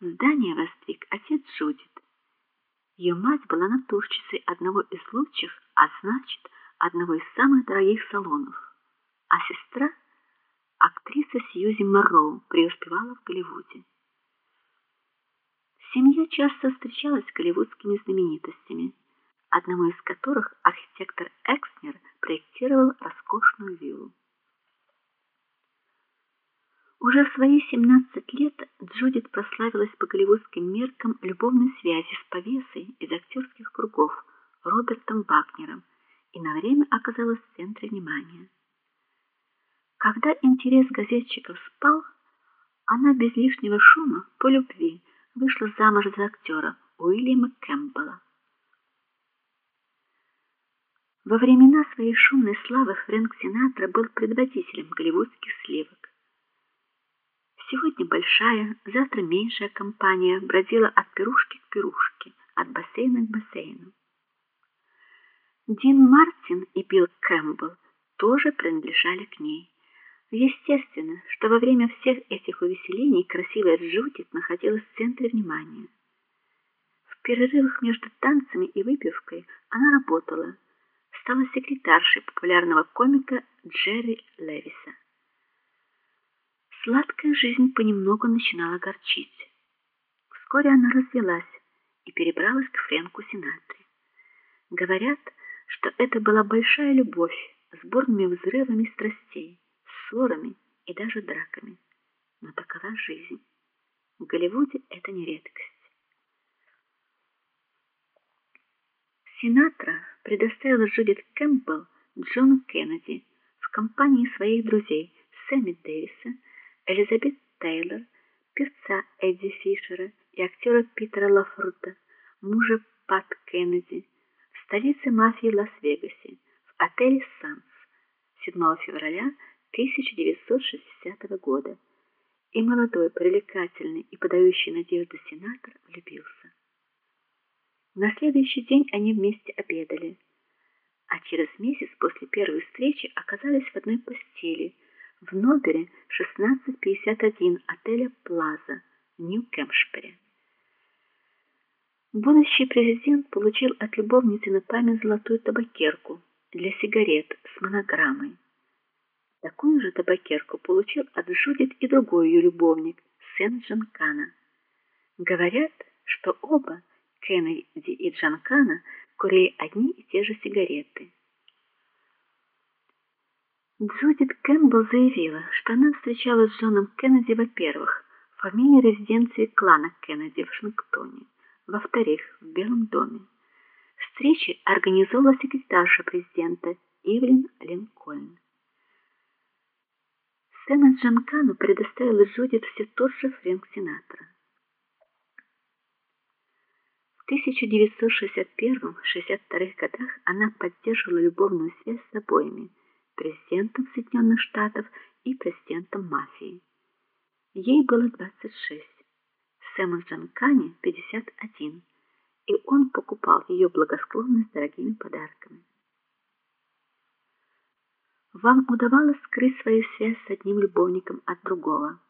Здание воздвиг отец Джудит. Ее мать была натурщицей одного из лучших, а значит, одного из самых дорогих салонов. А сестра актриса Сьюзи Морроу преуспевала в Голливуде. Семья часто встречалась с голливудскими знаменитостями, одному из которых архитектор Экснер проектировал роскошную виллу. Уже в свои 17 лет Джудит прославилась по голливудским меркам любовной связью с повесой из актерских кругов Робертом Вагнером и на время оказалась в центре внимания. Когда интерес газетчиков спал, она без лишнего шума по любви вышла замуж за актера Уильяма Кэмпбелла. Во времена своей шумной славы Фрэнк Синатра был предводителем голливудских сливок. Сегодня большая, завтра меньшая компания бродила от пирушки к пирушке, от бассейна к бассейну. Дин Мартин и Билл Кэмпбелл тоже принадлежали к ней. Естественно, что во время всех этих увеселений красивая Джудит находилась в центре внимания. В перерывах между танцами и выпивкой она работала, стала секретаршей популярного комика Джерри Левиса. Сладкая жизнь понемногу начинала горчить. Вскоре она развелась и перебралась к Фрэнку Синатре. Говорят, что это была большая любовь с бурными взрывами страстей ссорами и даже драками. Но такова жизнь. В Голливуде это не редкость. Синатра предоставил Джудит Кэмпбелл Джону Кеннеди в компании своих друзей Сэмми Дэвиса, Элизабет Тейлор, певца Эдди Фишера и актера Питера Лафрута, мужа Пат Кеннеди, в столице мафии Лас-Вегасе, в отеле Санс 7 февраля 1960 года, и молодой, привлекательный и подающий надежду сенатор влюбился. На следующий день они вместе обедали, а через месяц после первой встречи оказались в одной постели в номере 1651 отеля Плаза в Нью-Кэмпшире. Будущий президент получил от любовницы на память золотую табакерку для сигарет с монограммой. Такую же табакерку получил от Джудит и другой ее любовник, сын Джанкана. Говорят, что оба, Кеннеди и Джанкана, курили одни и те же сигареты. Джудит Кэмпбелл заявила, что она встречалась с Джоном Кеннеди, во-первых, в фамилии резиденции клана Кеннеди в Вашингтоне, во-вторых, в Белом доме. Встречи организовала секретарша президента Ивлин Линкольн. Сэма Джанкану предоставил Джудит все тот же Фрэнк Синатра. В 1961-62 годах она поддерживала любовную связь с обоими президентом Соединенных Штатов и президентом мафии. Ей было 26, Сэму Джанкане 51, и он покупал ее благосклонность дорогими подарками. Вам удавалось скрыть свою связь с одним любовником от другого.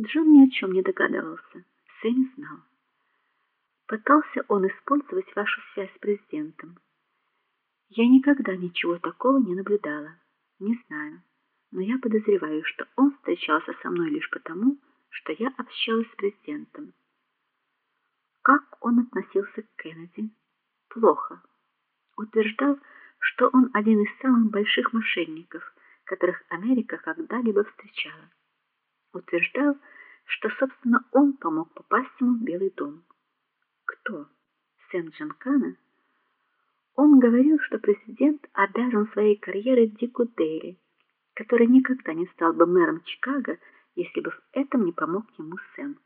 Джон ни о чем не догадывался, Сэмми знал. Пытался он использовать вашу связь с президентом. Я никогда ничего такого не наблюдала. Не знаю, но я подозреваю, что он встречался со мной лишь потому, что я общалась с президентом. Как он относился к Кеннеди? Плохо. Утверждал, что он один из самых больших мошенников, которых Америка когда-либо встречала. Утверждал, что собственно он помог попасть ему в Белый дом. Кто? Сэн Джанкана? Он говорил, что президент обязан своей карьерой Дику Дейли, который никогда не стал бы мэром Чикаго, если бы в этом не помог ему Сэн.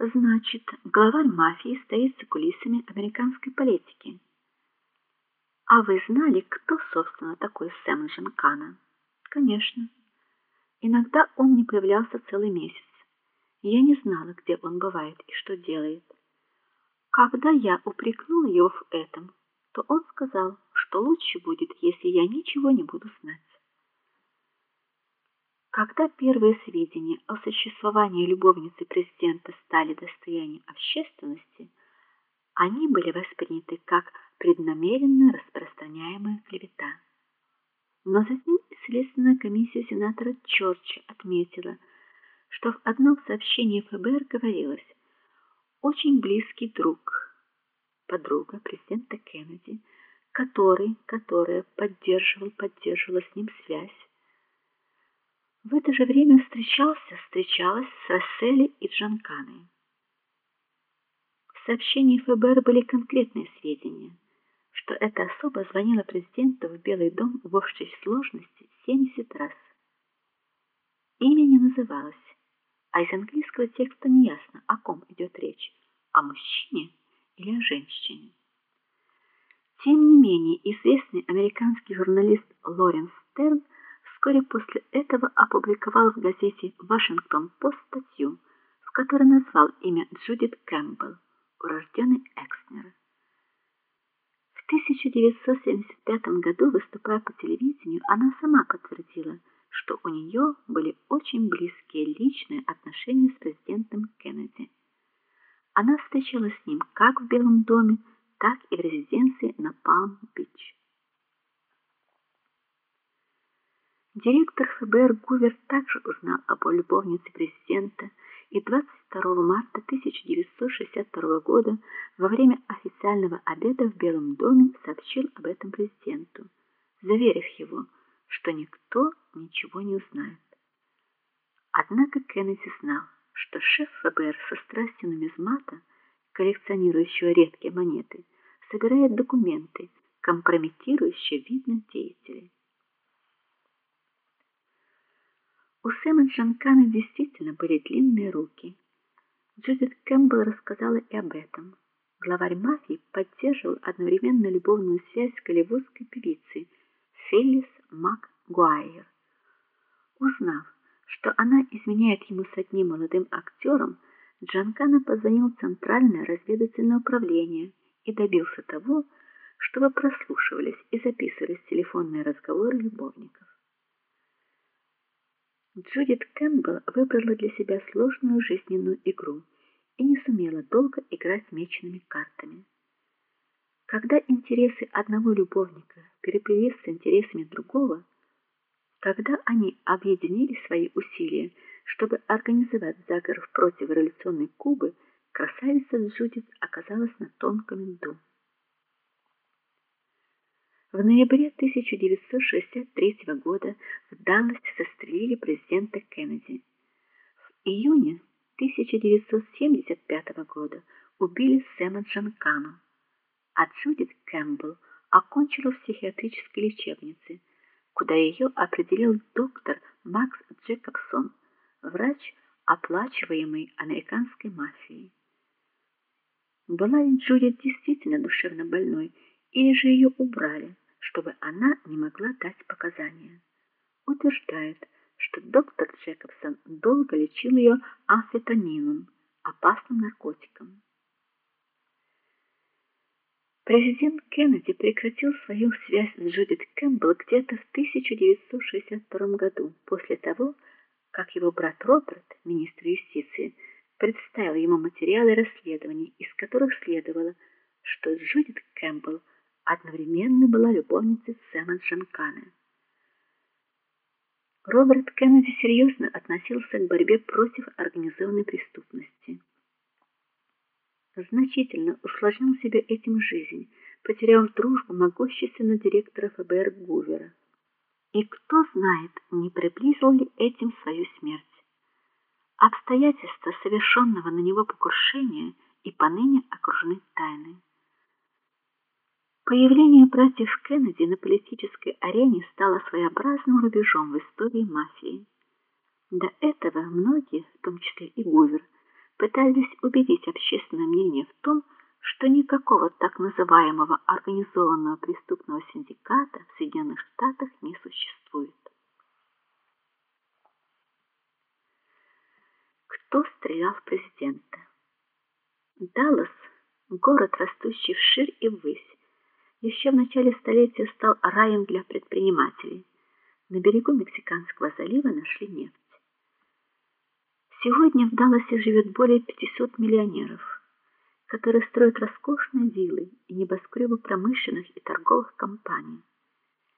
Значит, главарь мафии стоит за кулисами американской политики. А вы знали, кто, собственно, такой Сэм Джинкана? Конечно. Иногда он не появлялся целый месяц. Я не знала, где он бывает и что делает. Когда я упрекнула его в этом, то он сказал, что лучше будет, если я ничего не буду знать. Когда первые сведения о существовании любовницы президента стали достоянием общественности, они были восприняты как преднамеренно распространяемая клевета. Но затем следственная комиссия сенатора Чорча отметила, что в одном сообщении ФБР говорилось: очень близкий друг, подруга президента Кеннеди, который, которая поддерживал, поддерживала с ним связь, в это же время встречался, встречалась с Расселли и Джанканой. В сообщении ФБР были конкретные сведения, что эта особа звонила президенту в Белый дом в общей сложности 70 раз. Имя не называлось, а из английского текста неясно, о ком идет речь: о мужчине или о женщине. Тем не менее, известный американский журналист Лоренс Стерн вскоре после этого опубликовал в газете Вашингтон-Пост статью, в которой назвал имя Джудит Кэмпбелл, урожденной Экснер. В 1975 году, выступая по телевидению, она сама подтвердила, что у нее были очень близкие личные отношения с президентом Кеннеди. Она встречалась с ним как в Белом доме, так и в резиденции на Палм-Бич. Директор ФБР Гувер также узнал об любовнице президента и 22 марта 1962 года во время официального обеда в Белом доме сообщил об этом президенту, заверив его, что никто ничего не узнает. Однако Кеннеди знал, что шеф ФБР со страстью нумизмата, коллекционирующего редкие монеты, собирает документы, компрометирующие видных деятелей. У Сэма Джанкана действительно были длинные руки. Джудит Кэмпбелл рассказала и об этом. Главарь мафии поддерживал одновременно любовную связь с голливудской певицей Фелис МакГуайер. Узнав, что она изменяет ему с одним молодым актером, Джанкана позвонил в Центральное разведывательное управление и добился того, чтобы прослушивались и записывались телефонные разговоры любовников. Джудит Кэмпбелл выбрала для себя сложную жизненную игру и не сумела долго играть с меченными картами. Когда интересы одного любовника переплелись с интересами другого, когда они объединили свои усилия, чтобы организовать заговор против революционной Кубы, красавица Джудит оказалась на тонком льду. В ноябре 1963 года в Далласе застрелили президента Кеннеди. В июне 1975 года убили Сэма Джанкану, а Джудит Кэмпбелл окончила в психиатрической лечебнице, куда ее определил доктор Макс Джекобсон, врач, оплачиваемый американской мафией. Была ли Джудит действительно душевно больной, или же ее убрали? чтобы она не могла дать показания. Утверждает, что доктор Джекобсон долго лечил ее амфетамином, опасным наркотиком. Президент Кеннеди прекратил свою связь с Джудит Кэмпбелл где-то в 1962 году, после того, как его брат Роберт, министр юстиции, представил ему материалы расследований, из которых следовало, что Джудит Кэмпбелл одновременно была любовницей Сэма Джанкана. Роберт Кеннеди серьезно относился к борьбе против организованной преступности. Значительно усложнил себе этим жизнь, потеряв дружбу могущественного директора ФБР Гувера. И кто знает, не приблизил ли этим свою смерть. Обстоятельства совершенного на него покушения и поныне окружены тайной. Появление братьев Кеннеди на политической арене стало своеобразным рубежом в истории мафии. До этого многие, в том числе и Гувер, пытались убедить общественное мнение в том, что никакого так называемого организованного преступного синдиката в Соединенных Штатах не существует. Кто стрелял в президента? Даллас город, растущий вширь и ввысь, еще в начале столетия стал раем для предпринимателей. на берегу Мексиканского залива нашли нефть. Сегодня в Далласе живет более 500 миллионеров, которые строят роскошные виллы и небоскребы промышленных и торговых компаний.